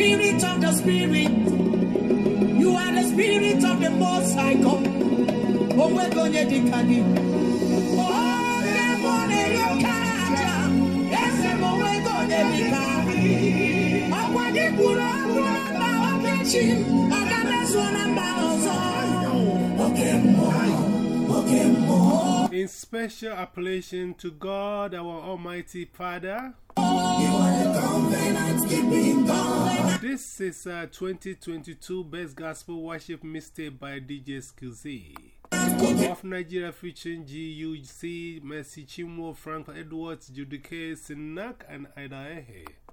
spirit of the spirit, you are the spirit of the most high God. Onwego onye dịka gị. Ọkwa gị kwuru okwu na okechi, ọ ga-emezuo na mba ọzọ. Oke mmụọ. In special appellation to God, our Almighty Father, this is uh, a 2022 Best Gospel Worship Mixtape by DJ Skizzy. Of Nigeria featuring GUC, Mercy Chinwo, Frank Edwards, Judikay, Sinach, and Ada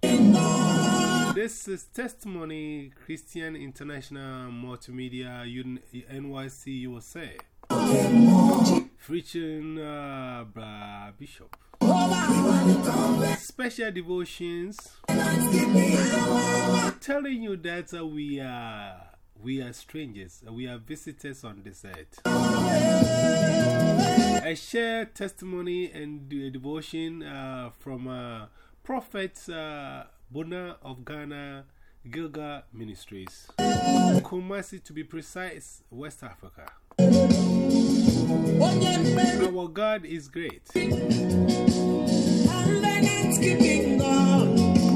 Ehi. This is Testimony Christian International Multimedia UN NYC USA. Featuring uh, Bishop. Special devotions telling you that uh, we are we are strangers, we are visitors on this earth. I share testimony and devotion uh, from uh, Prophet uh, Bona of Ghana, Gilgal Ministries, Kumasi to be precise, West Africa. Our God is great.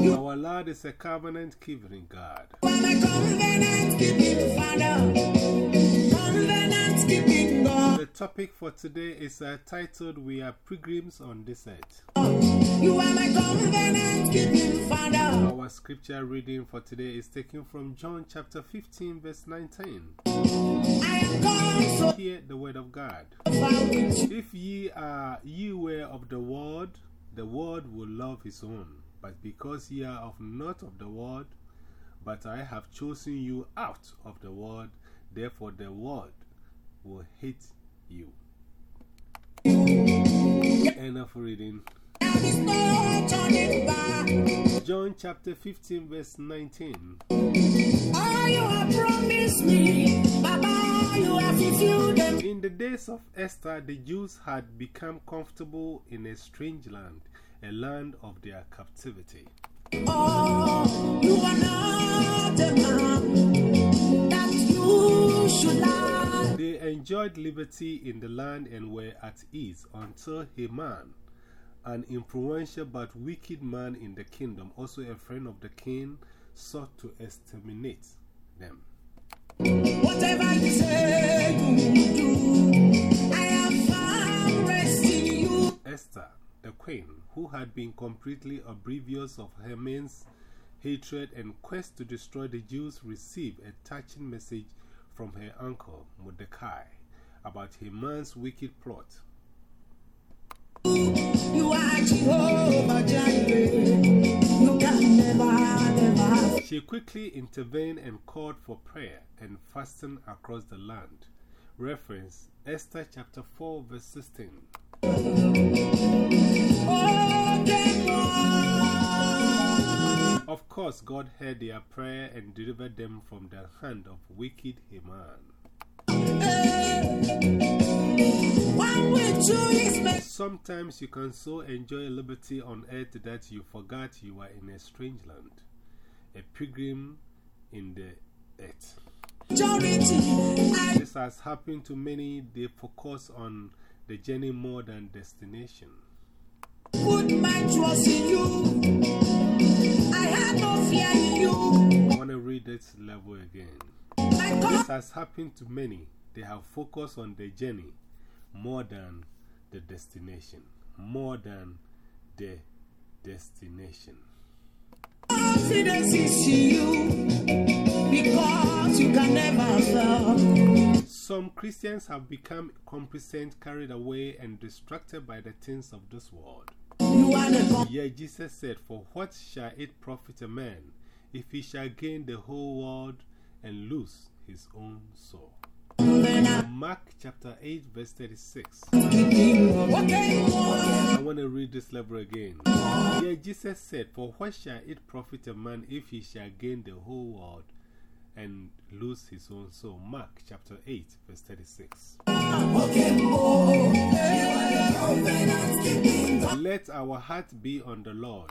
Our Lord is a covenant keeping God. The topic for today is uh, titled We Are Pilgrims on This Earth. You are my covenant. Our scripture reading for today is taken from John chapter 15, verse 19. I am come so Hear the word of God. far with you. If ye are ye were of the world, the world will love his own. But because ye are of not of the world, but I have chosen you out of the world, therefore the world will hate you. End of reading. There is no turning back. John chapter 15, verse 19. All you have promised me, Baba, you have them. In the days of Esther, the Jews had become comfortable in a strange land, a land of their captivity. Oh, They enjoyed liberty in the land and were at ease until Haman, an influential but wicked man in the kingdom, also a friend of the king, sought to exterminate them. Whatever you say you do, I have found rest you. Esther, the queen, who had been completely oblivious of Haman's hatred and quest to destroy the Jews, received a touching message from her uncle Mordecai about Haman's wicked plot. You are Jehovah Jireh. You can never, never. She quickly intervened and called for prayer and fasting across the land. Reference Esther chapter 4, verse 16. Of course, God heard their prayer and delivered them from the hand of wicked Haman. One with you is best. Sometimes you can so enjoy liberty on earth that you forgot you are in a strange land, a pilgrim in the earth. This has happened to many, they focus on the journey more than destination. put my trust in you. I want to read this level again. This has happened to many, they have focused on the journey more than the destination. More than the destination. you. Because you can never fail. Some Christians have become complacent, carried away, and distracted by the things of this world. You are the God. Yet Jesus said, For what shall it profit a man if he shall gain the whole world and lose his own soul? Mark chapter 8, verse 36. I want to read this level again. Here Jesus said, For what shall it profit a man if he shall gain the whole world and lose his own soul? Mark chapter 8, verse 36. Let our heart be on the Lord.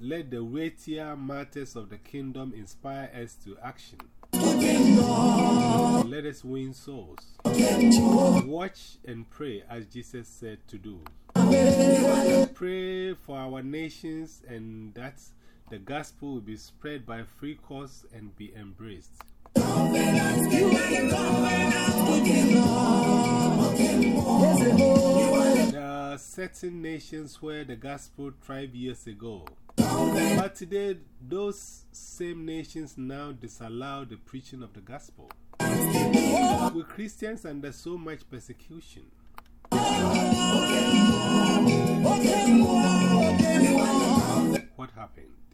Let the weightier matters of the kingdom inspire us to action. Let us win souls. Watch and pray as Jesus said to do. Pray for our nations and that the gospel will be spread by free course and be embraced. Certain nations where the gospel thrived years ago. But today, those same nations now disallow the preaching of the gospel. With Christians under so much persecution. What happened?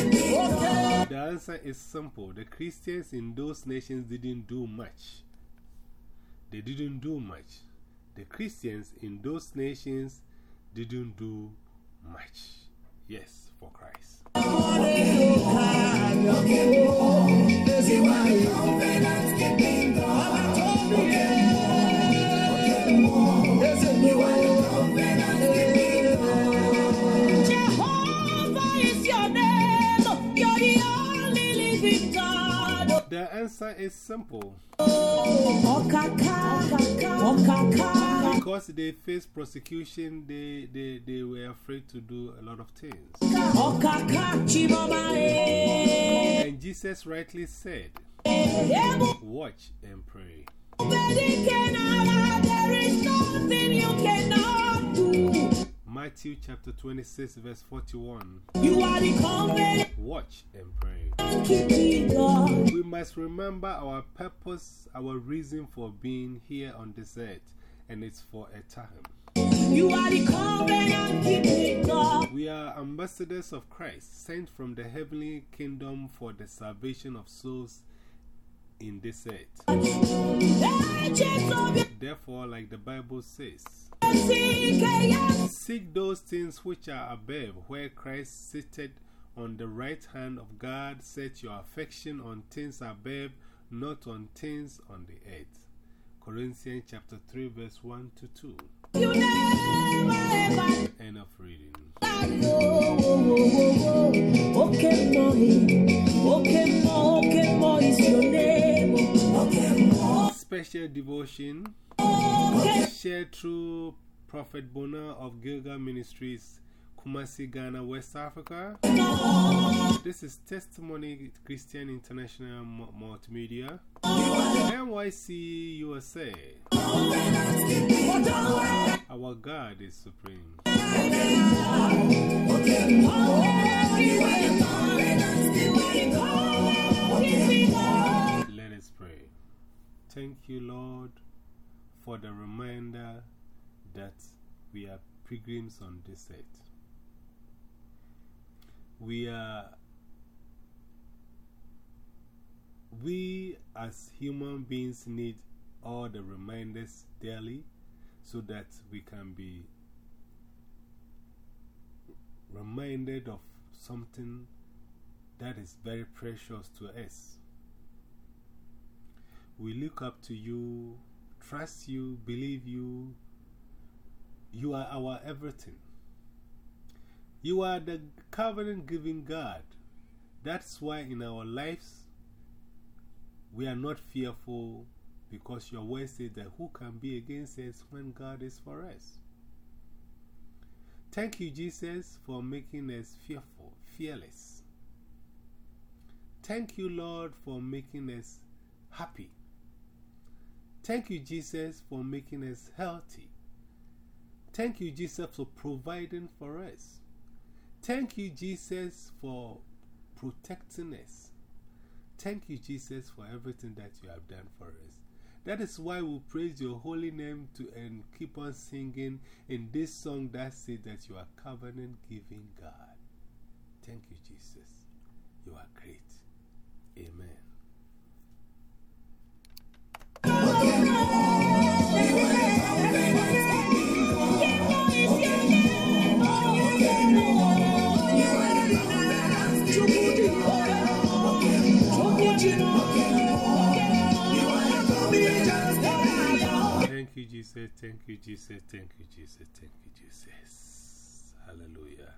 The answer is simple. The Christians in those nations didn't do much. They didn't do much. The Christians in those nations didn't do much. Yes, for Christ. Answer is simple. Because they faced prosecution, they, they, they were afraid to do a lot of things. And Jesus rightly said, Watch and pray. bedikenala, There is nothing you cannot do. Matthew chapter 26, verse 41. You are the Watch and pray. Keeping God. We must remember our purpose, our reason for being here on this earth, and it's for a time. You are the covenant keeping God. We are ambassadors of Christ, sent from the heavenly kingdom for the salvation of souls in this earth. Agents of your Therefore, like the Bible says, Seek those things which are above, where Christ seated on the right hand of God. Set your affection on things above, not on things on the earth. Corinthians chapter 3, verse 1 to 2. You never ever End of reading. Special devotion shared through Prophet Bona of Gilgal Ministries, Kumasi, Ghana, West Africa. This is Testimony Christian International Multimedia, NYC USA. Our God is supreme. Let us pray. Thank you, Lord, for the reminder that we are pilgrims on this earth. We are, we as human beings need all the reminders daily so that we can be reminded of something that is very precious to us. We look up to you, trust you, believe you. You are our everything. You are the covenant giving God. That's why in our lives we are not fearful because your word says that who can be against us when God is for us? Thank you, Jesus, for making us fearful, fearless. Thank you, Lord, for making us happy. Thank you, Jesus, for making us healthy. Thank you, Jesus, for providing for us. Thank you, Jesus, for protecting us. Thank you, Jesus, for everything that you have done for us. That is why we praise your holy name to, and keep on singing in this song that says that you are covenant giving God. Thank you, Jesus. You are great. Amen. Thank you, Jesus. Thank you, Jesus. Thank you, Jesus. Hallelujah.